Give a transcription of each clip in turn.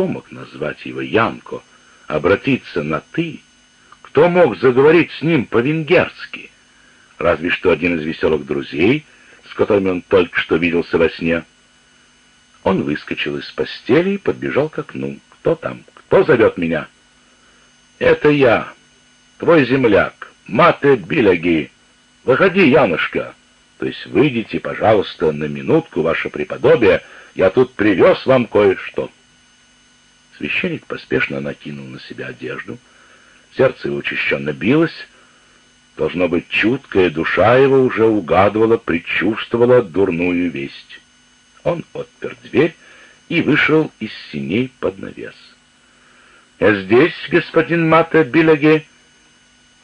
кто мог назвать его Янко, обратиться на «ты»? Кто мог заговорить с ним по-венгерски? Разве что один из веселых друзей, с которыми он только что виделся во сне. Он выскочил из постели и подбежал к окну. «Кто там? Кто зовет меня?» «Это я, твой земляк, Мате Биляги. Выходи, Янушка. То есть выйдите, пожалуйста, на минутку, ваше преподобие, я тут привез вам кое-что». Священник поспешно накинул на себя одежду. Сердце его учащенно билось. Должно быть, чуткая душа его уже угадывала, предчувствовала дурную весть. Он отпер дверь и вышел из синей под навес. «Я здесь, господин Мата Билаге.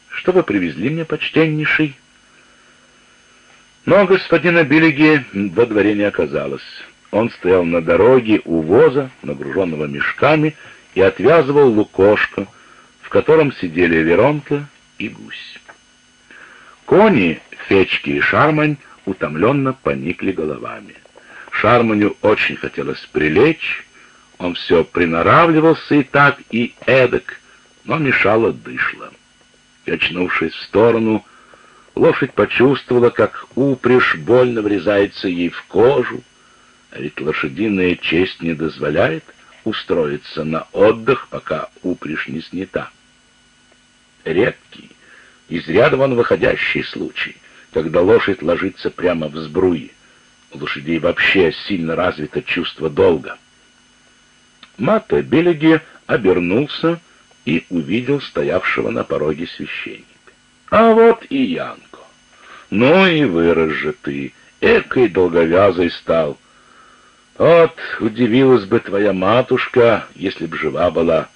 Что вы привезли мне, почтеннейший?» Но господина Билеги во дворе не оказалось. Он стоял на дороге у воза, нагруженного мешками, и отвязывал лукошко, в котором сидели Веронка и гусь. Кони, Фечки и Шармань утомленно поникли головами. Шарманю очень хотелось прилечь, он все приноравливался и так, и эдак, но мешало дышло. И, очнувшись в сторону, лошадь почувствовала, как упряжь больно врезается ей в кожу, а ведь лошадиная честь не дозволяет устроиться на отдых, пока упряжь не снята. Редкий, из ряда вон выходящий случай, когда лошадь ложится прямо в сбруи. У лошадей вообще сильно развито чувство долга. Мата Белеги обернулся и увидел стоявшего на пороге священника. А вот и Янко. Ну и вырос же ты, экой долговязый стал. Вот, удивилась бы твоя матушка, если б жива была.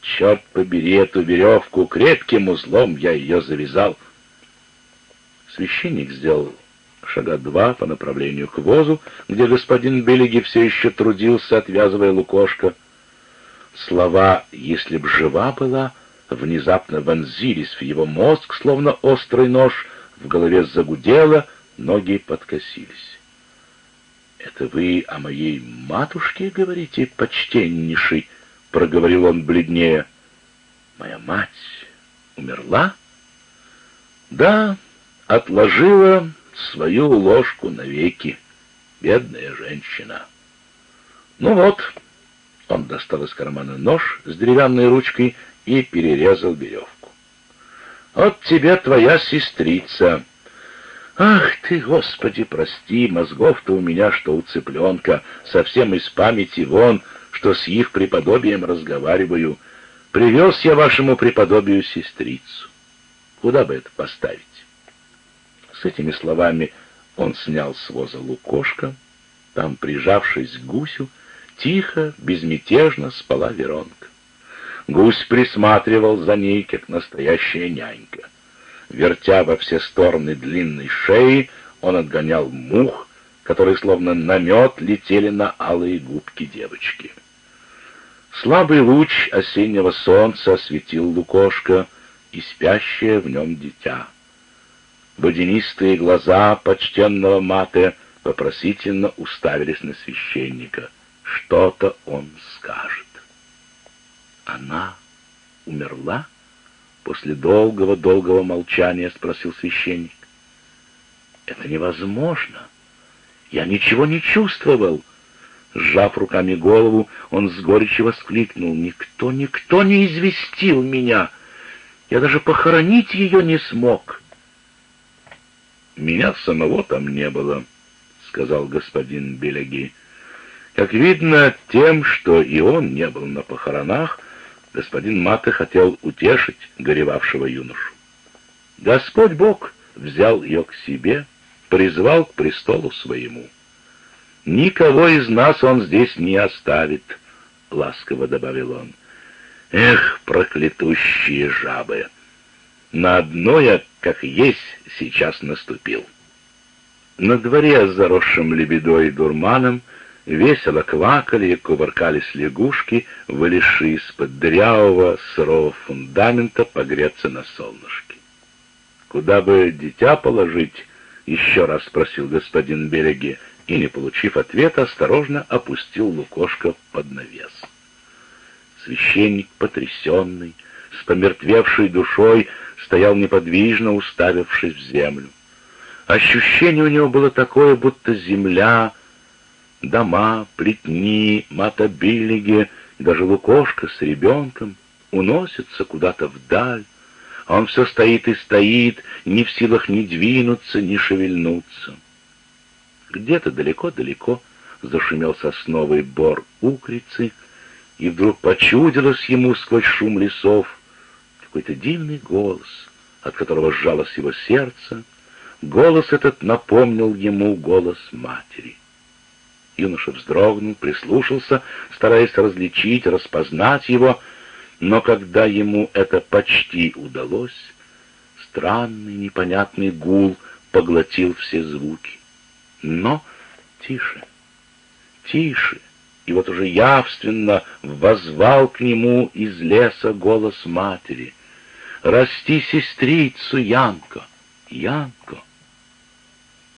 Черт побери эту веревку, крепким узлом я ее завязал. Священник сделал шага два по направлению к возу, где господин Белеги все еще трудился, отвязывая лукошко. Слова «если б жива была» внезапно вонзились в его мозг, словно острый нож, в голове загудело, ноги подкосились. «Это вы о моей матушке говорите, почтеннейший?» — проговорил он бледнее. «Моя мать умерла?» «Да, отложила свою ложку навеки, бедная женщина». «Ну вот», — он достал из кармана нож с деревянной ручкой и перерезал веревку. «Вот тебе твоя сестрица». «Ах ты, Господи, прости, мозгов-то у меня, что у цыпленка, совсем из памяти вон, что с их преподобием разговариваю. Привез я вашему преподобию сестрицу. Куда бы это поставить?» С этими словами он снял с воза лукошко, там, прижавшись к гусю, тихо, безмятежно спала Веронка. Гусь присматривал за ней, как настоящая нянька. Вертя во все стороны длинной шеи, он отгонял мух, которые словно намет летели на алые губки девочки. Слабый луч осеннего солнца осветил лукошко и спящее в нем дитя. Водянистые глаза почтенного маты вопросительно уставились на священника. Что-то он скажет. «Она умерла?» После долгого-долгого молчания спросил священник. «Это невозможно. Я ничего не чувствовал». Сжав руками голову, он с горечью воскликнул. «Никто, никто не известил меня. Я даже похоронить ее не смог». «Меня самого там не было», — сказал господин Беляги. «Как видно, тем, что и он не был на похоронах, господин Мата хотел утешить горевавшего юношу. Господь Бог взял ее к себе, призвал к престолу своему. «Никого из нас он здесь не оставит», — ласково добавил он. «Эх, проклятущие жабы! На одно я, как есть, сейчас наступил». На дворе, заросшим лебедой и дурманом, Весело квакали и кувыркались лягушки, вылезшие из-под дырявого сырого фундамента погреться на солнышке. «Куда бы дитя положить?» — еще раз спросил господин Береги, и, не получив ответа, осторожно опустил лукошко под навес. Священник, потрясенный, с помертвевшей душой, стоял неподвижно, уставившись в землю. Ощущение у него было такое, будто земля, дома, плетни, матобилиги, даже лукошка с ребенком уносятся куда-то вдаль, а он все стоит и стоит, не в силах ни двинуться, ни шевельнуться. Где-то далеко-далеко зашумел сосновый бор укрицы, и вдруг почудилось ему сквозь шум лесов какой-то дивный голос, от которого сжалось его сердце. Голос этот напомнил ему голос матери. Юноша вздрогнул, прислушался, стараясь различить, распознать его, но когда ему это почти удалось, странный непонятный гул поглотил все звуки. Но тише, тише, и вот уже явственно возвал к нему из леса голос матери. «Расти сестрицу, Янко, Янко!»